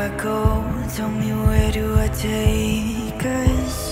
I go? Tell me where do I take us?